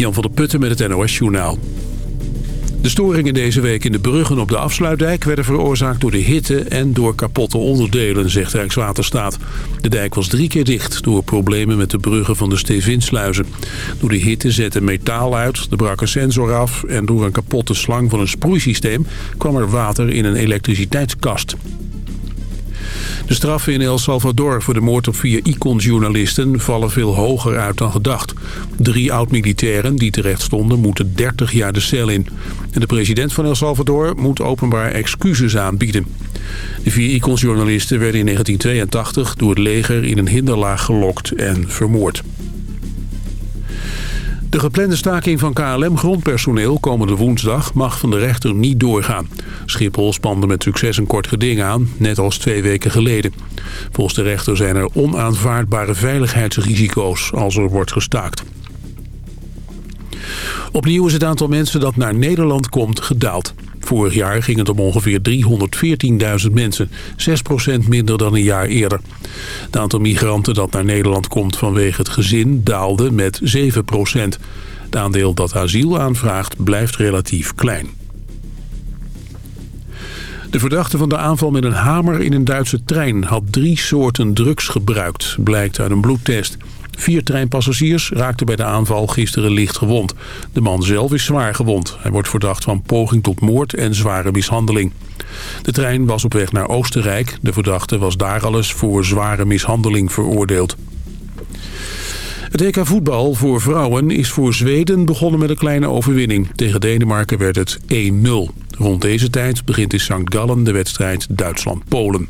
Jan van der Putten met het NOS Journaal. De storingen deze week in de bruggen op de afsluitdijk... werden veroorzaakt door de hitte en door kapotte onderdelen, zegt Rijkswaterstaat. De dijk was drie keer dicht door problemen met de bruggen van de Stevinsluizen. Door de hitte zette metaal uit, er brak een sensor af... en door een kapotte slang van een sproeisysteem kwam er water in een elektriciteitskast. De straffen in El Salvador voor de moord op vier Icon-journalisten vallen veel hoger uit dan gedacht. Drie oud-militairen die terecht stonden moeten 30 jaar de cel in. En de president van El Salvador moet openbaar excuses aanbieden. De vier Icon-journalisten werden in 1982 door het leger in een hinderlaag gelokt en vermoord. De geplande staking van KLM-grondpersoneel komende woensdag mag van de rechter niet doorgaan. Schiphol spande met succes een kort geding aan, net als twee weken geleden. Volgens de rechter zijn er onaanvaardbare veiligheidsrisico's als er wordt gestaakt. Opnieuw is het aantal mensen dat naar Nederland komt gedaald. Vorig jaar ging het om ongeveer 314.000 mensen, 6% minder dan een jaar eerder. Het aantal migranten dat naar Nederland komt vanwege het gezin daalde met 7%. Het aandeel dat asiel aanvraagt blijft relatief klein. De verdachte van de aanval met een hamer in een Duitse trein had drie soorten drugs gebruikt, blijkt uit een bloedtest. Vier treinpassagiers raakten bij de aanval gisteren licht gewond. De man zelf is zwaar gewond. Hij wordt verdacht van poging tot moord en zware mishandeling. De trein was op weg naar Oostenrijk. De verdachte was daar alles voor zware mishandeling veroordeeld. Het EK voetbal voor vrouwen is voor Zweden begonnen met een kleine overwinning. Tegen Denemarken werd het 1-0. Rond deze tijd begint in St. Gallen de wedstrijd Duitsland-Polen.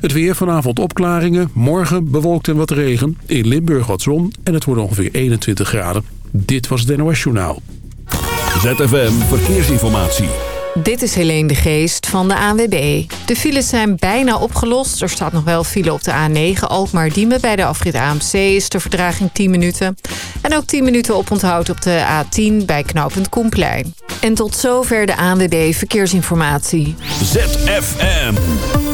Het weer vanavond opklaringen, morgen bewolkt en wat regen. In Limburg wat zon en het wordt ongeveer 21 graden. Dit was het NOS Journaal. ZFM Verkeersinformatie. Dit is Helene de Geest van de ANWB. De files zijn bijna opgelost. Er staat nog wel file op de A9 Alkmaar-Diemen. Bij de afrit AMC is de verdraging 10 minuten. En ook 10 minuten oponthoud op de A10 bij knooppunt Koenplein. En tot zover de ANWB Verkeersinformatie. ZFM.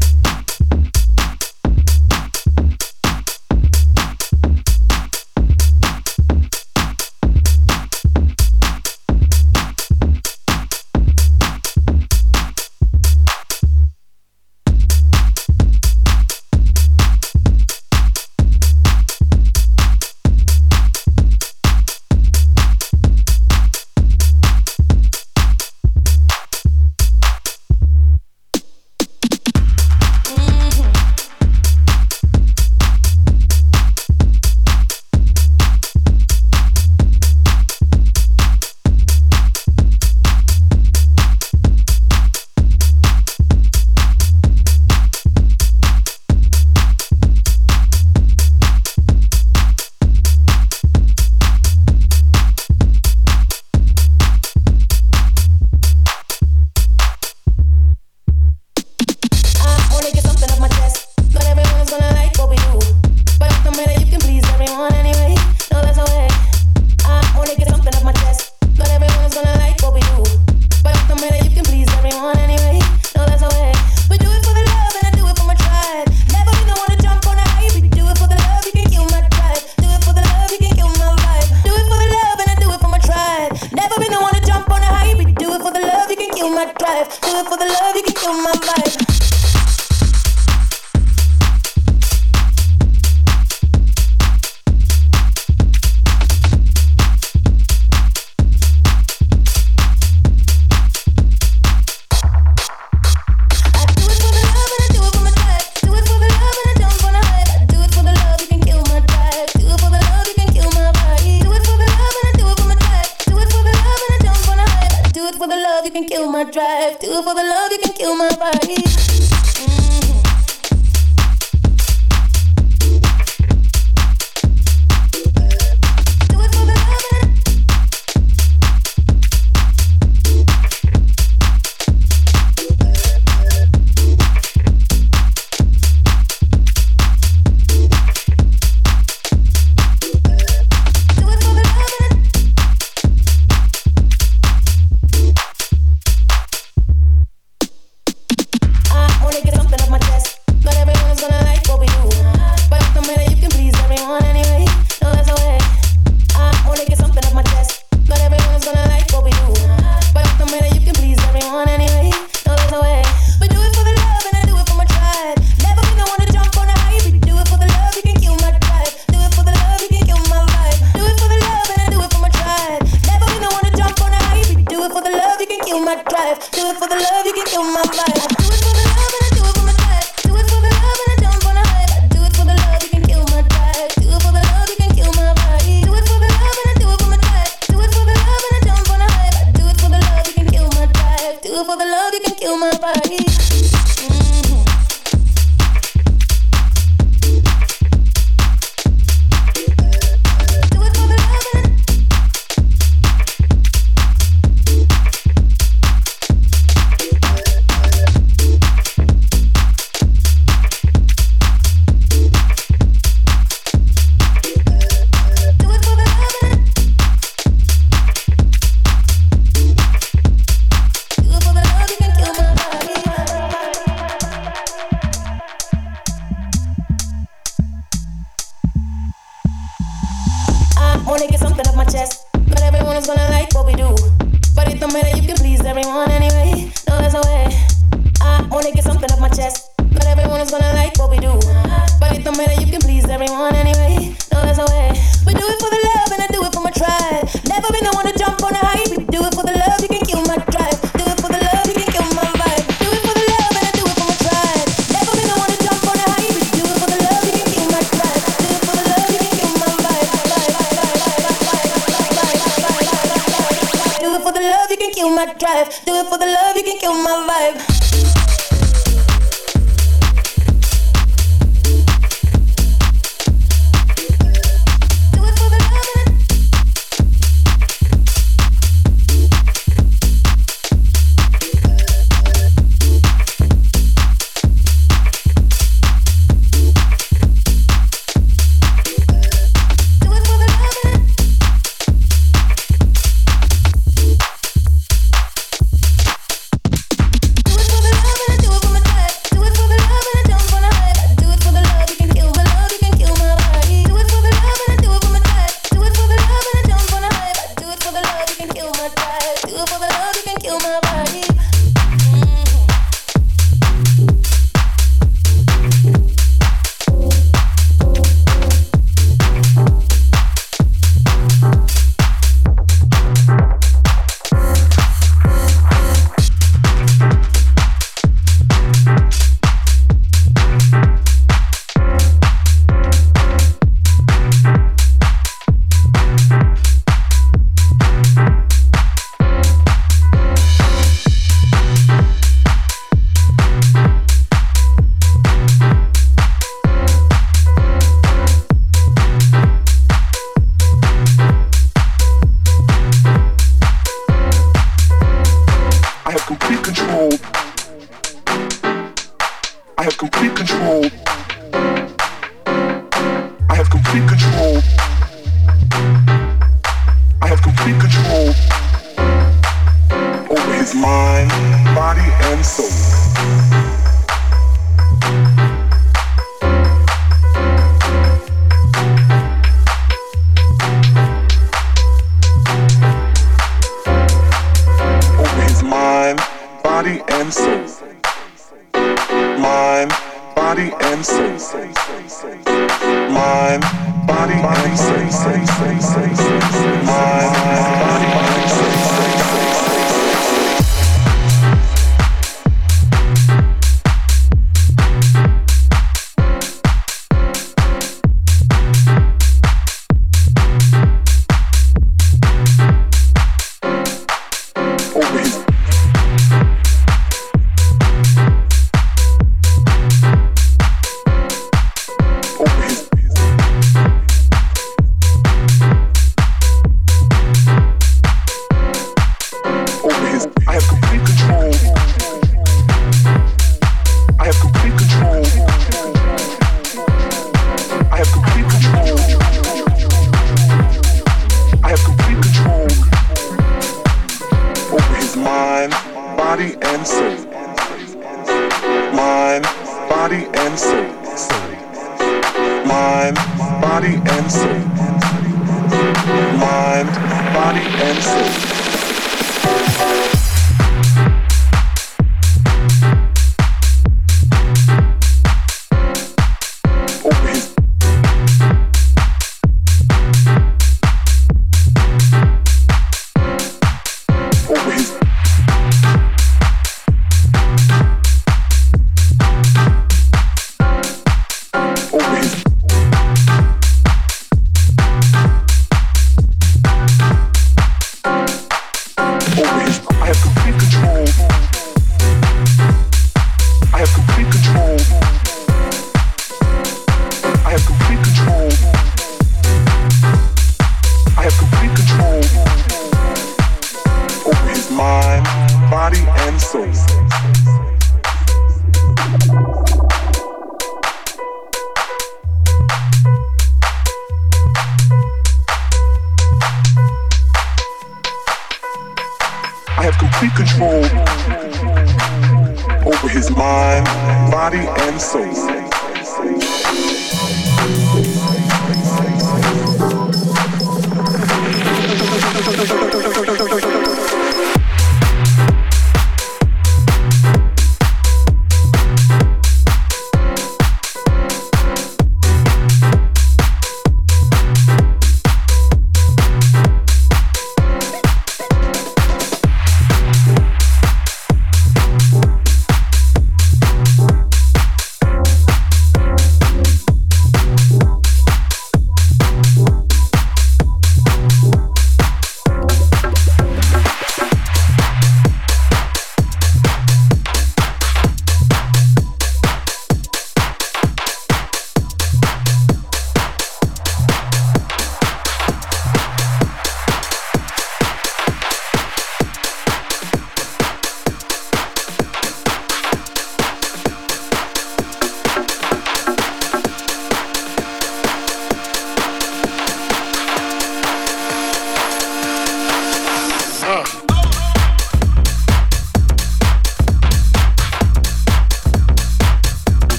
mind, body, and soul.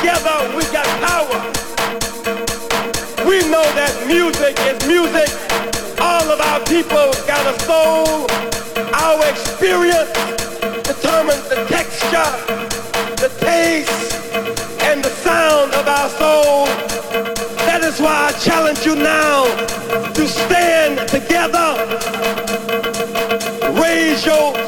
together we got power. We know that music is music. All of our people got a soul. Our experience determines the texture, the taste, and the sound of our soul. That is why I challenge you now to stand together. Raise your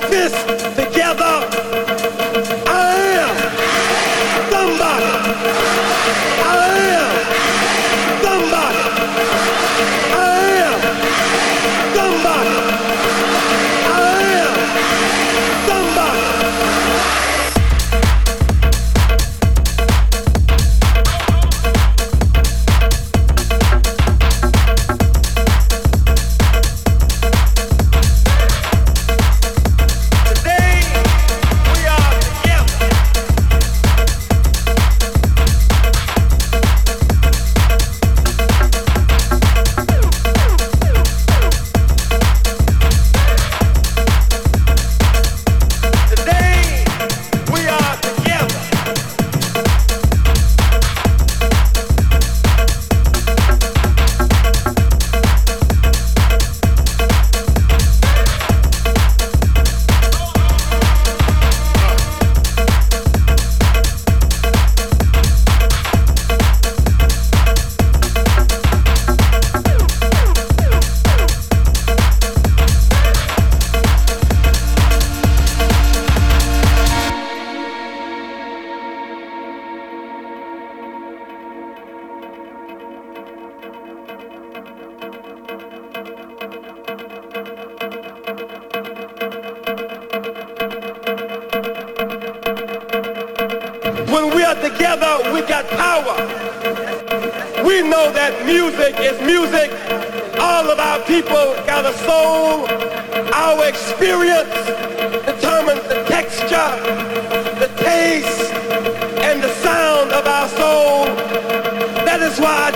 When we are together, we got power. We know that music is music. All of our people got a soul. Our experience determines the texture, the taste, and the sound of our soul. That is why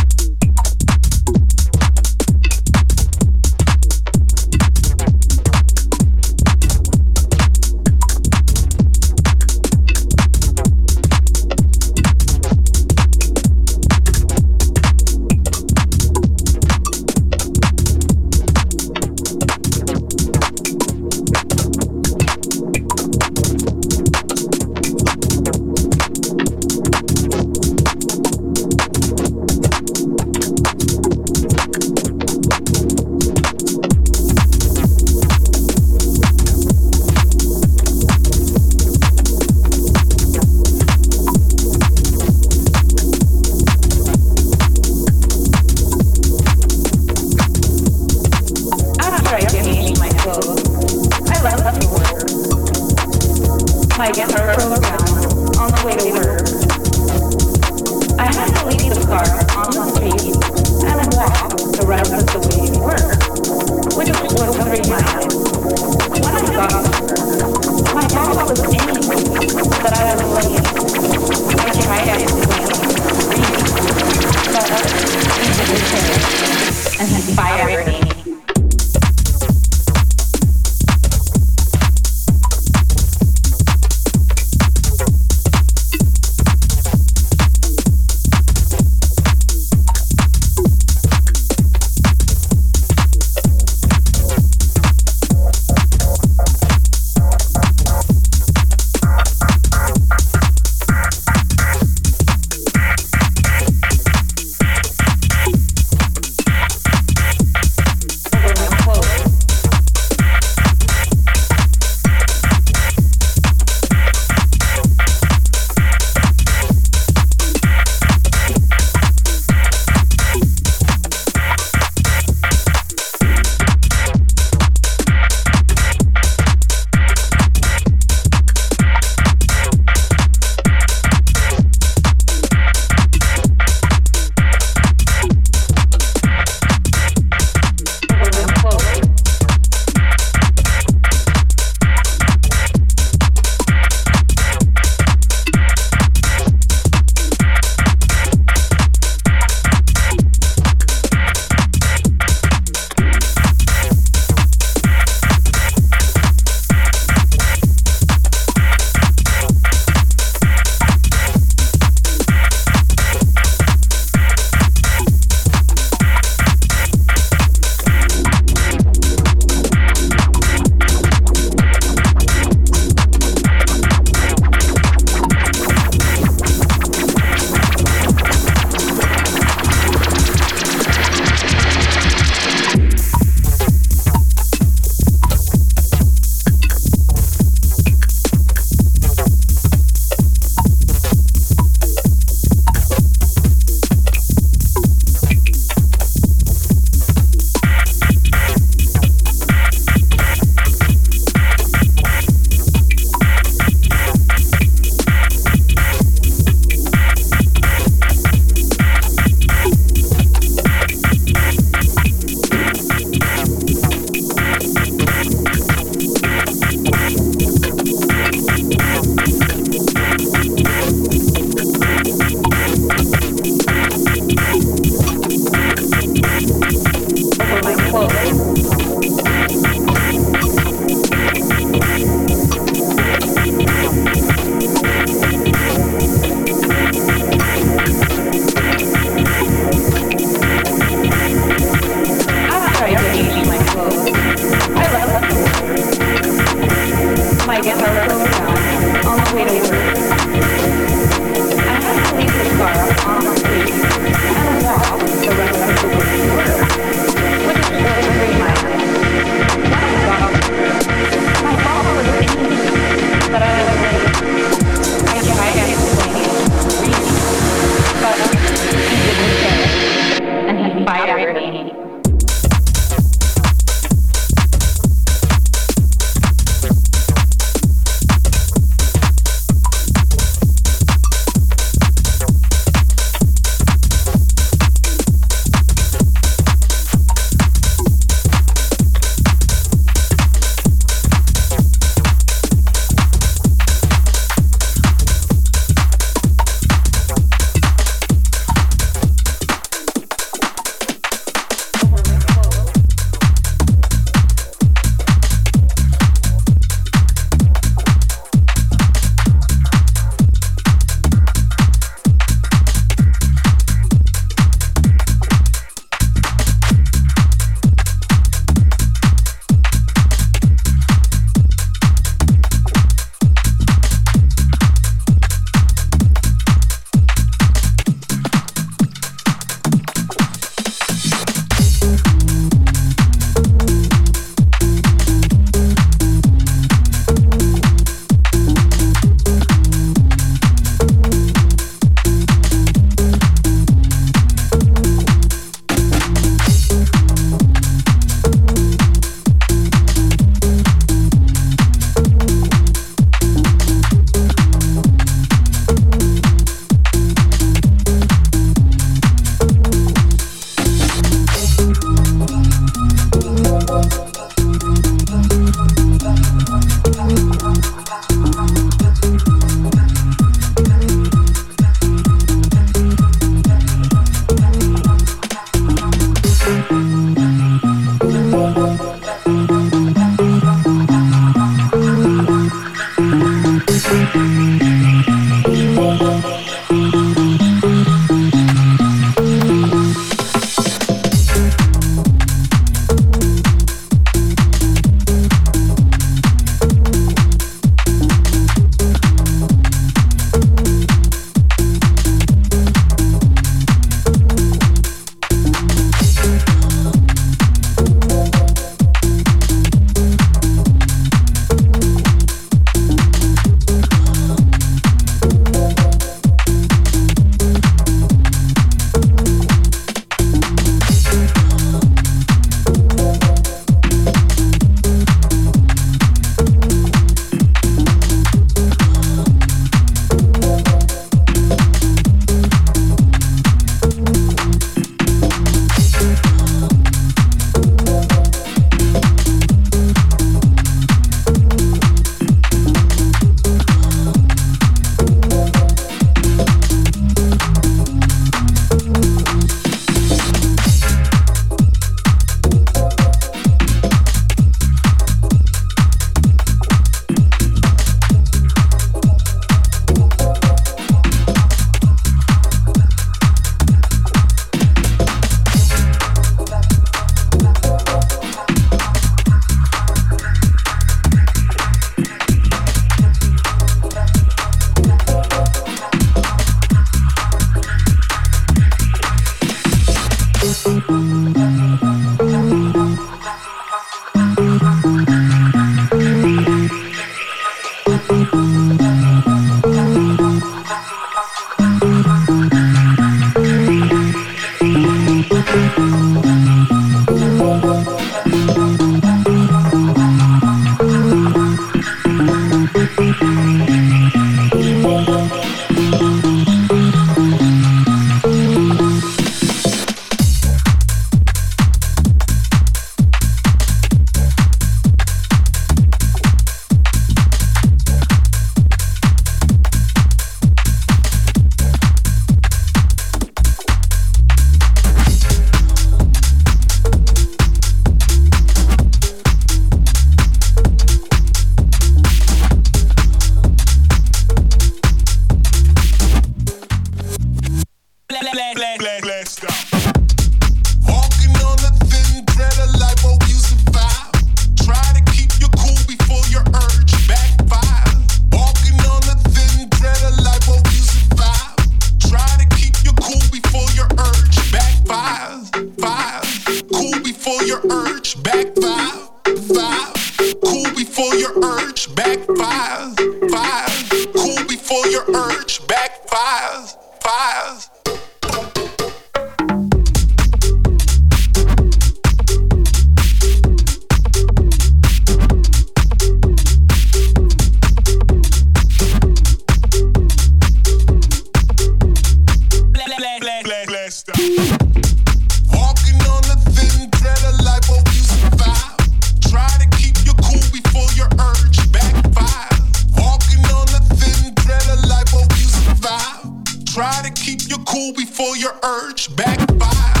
Try to keep your cool before your urge by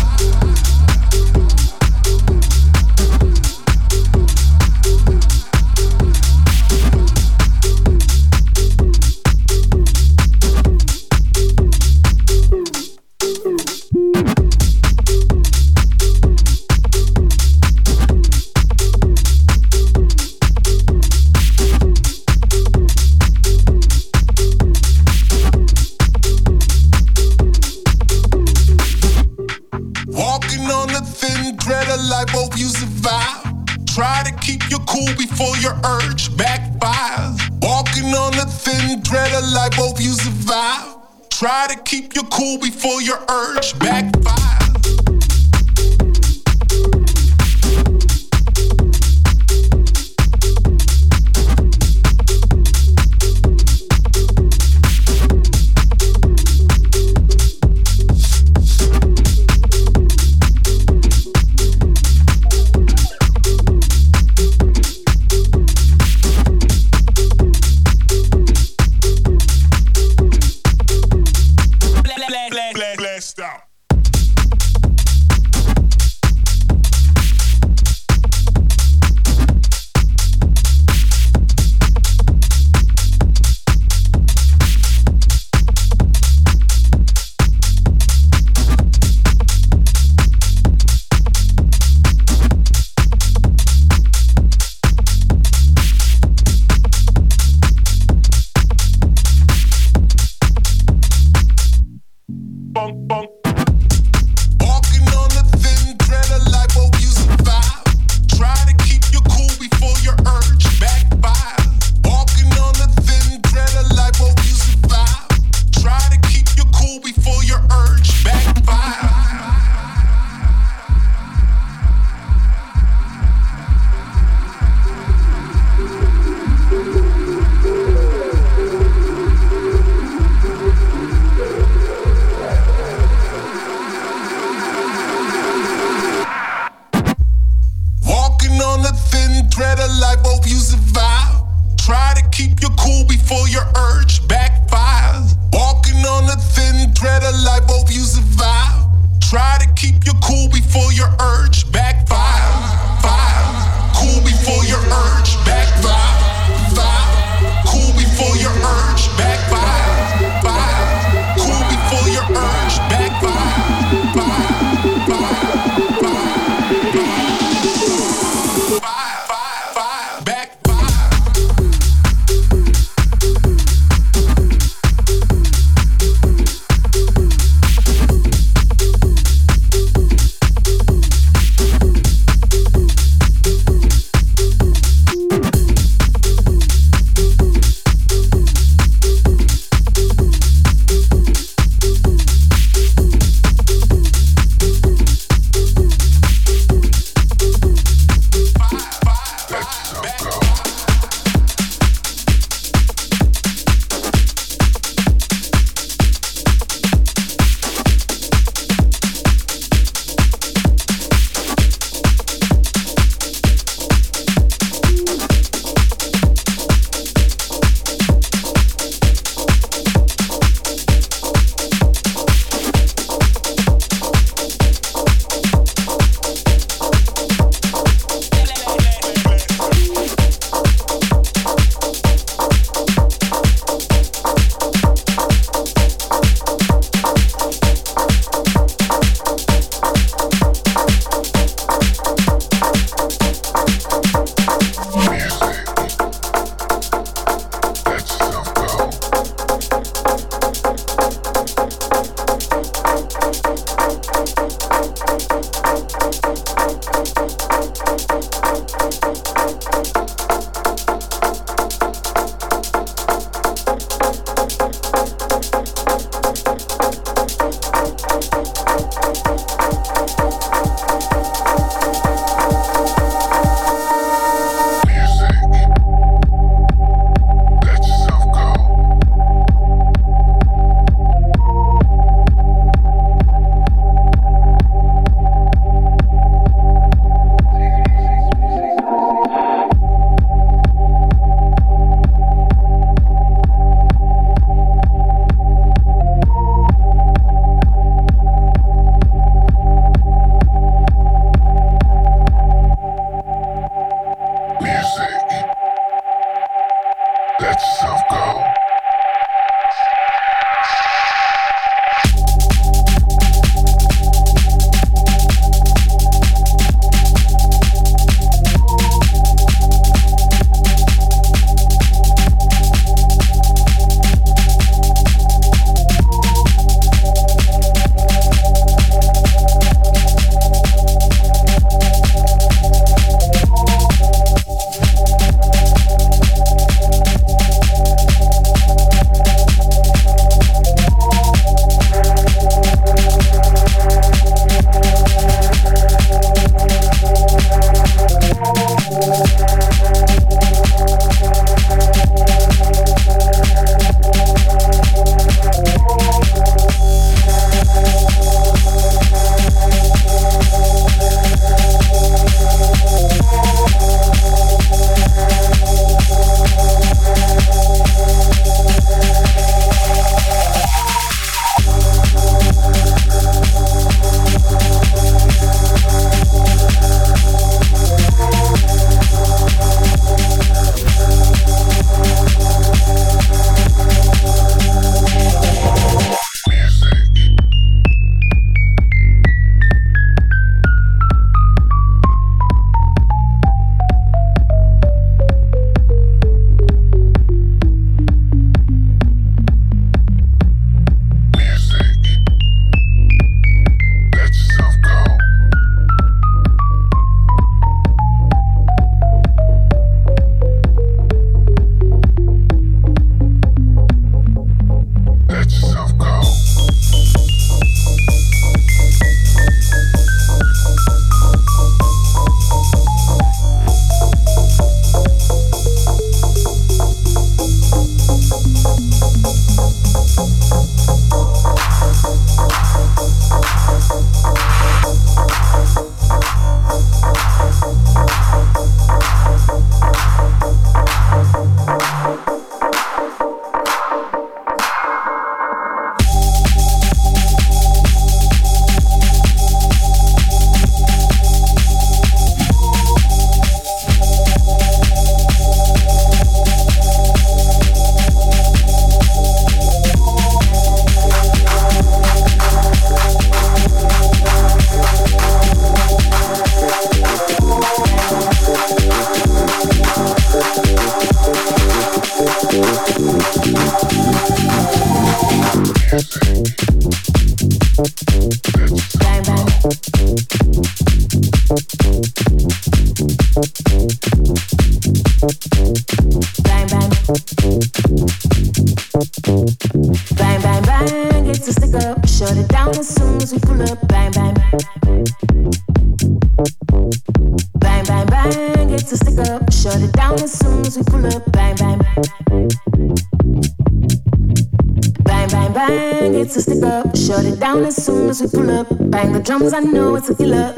drums, I know it's a killer.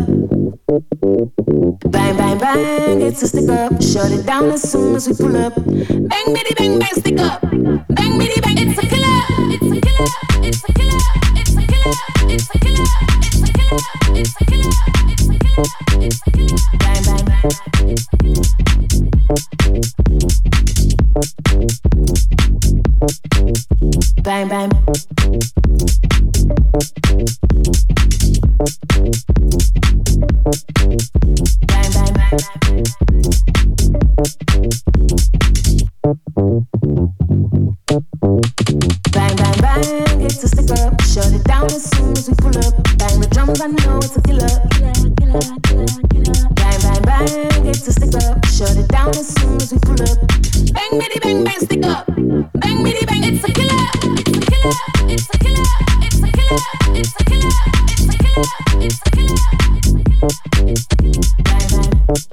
Bang, bang, bang, it's a stick up. Shut it down as soon as we pull up. up. Shut it down as soon as we pull up. Bang, bitty, bang, bang, stick up. Bang, bitty, bang, it's a killer. It's a killer. It's a killer. It's a killer. It's a killer. It's a killer. It's a killer. Bye, bye.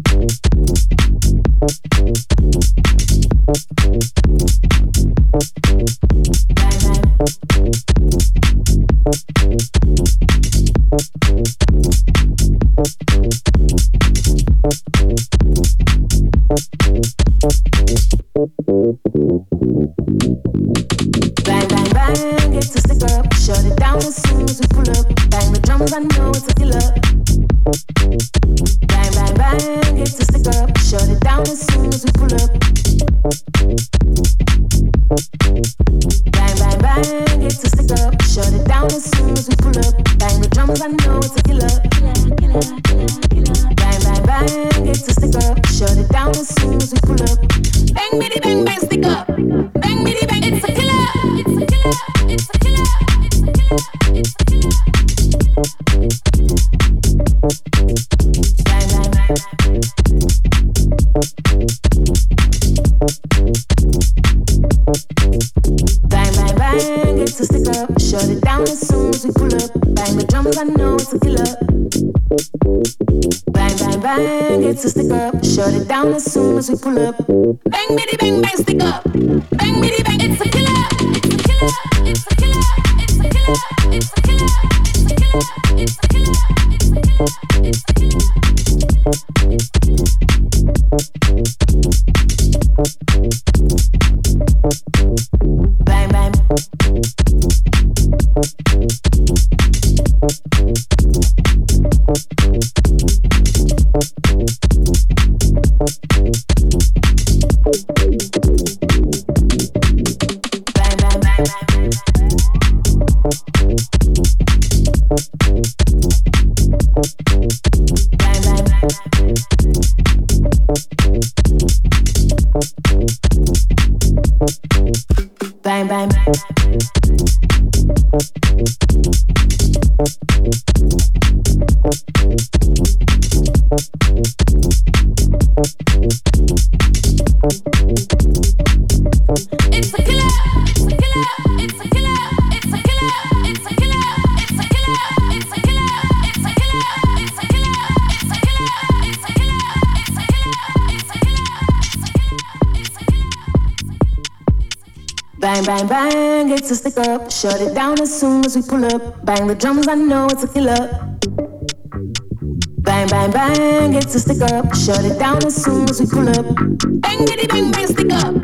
The drums, I know it's a killer. Bang, bang, bang, it's a stick up. Shut it down as soon as we pull up. Bang, bitty, bang, bang, stick up.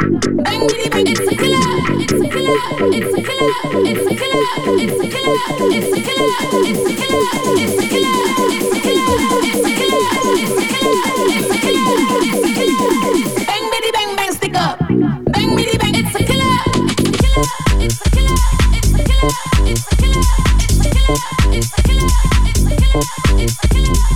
Bang, bitty, bang, it's a killer. It's a killer. It's a killer. It's a killer. It's a killer. It's a killer. It's a killer. It's a killer. It's a killer. It's a killer. It's a killer. It's a killer. Bang, bitty, It's a killer. It's a killer.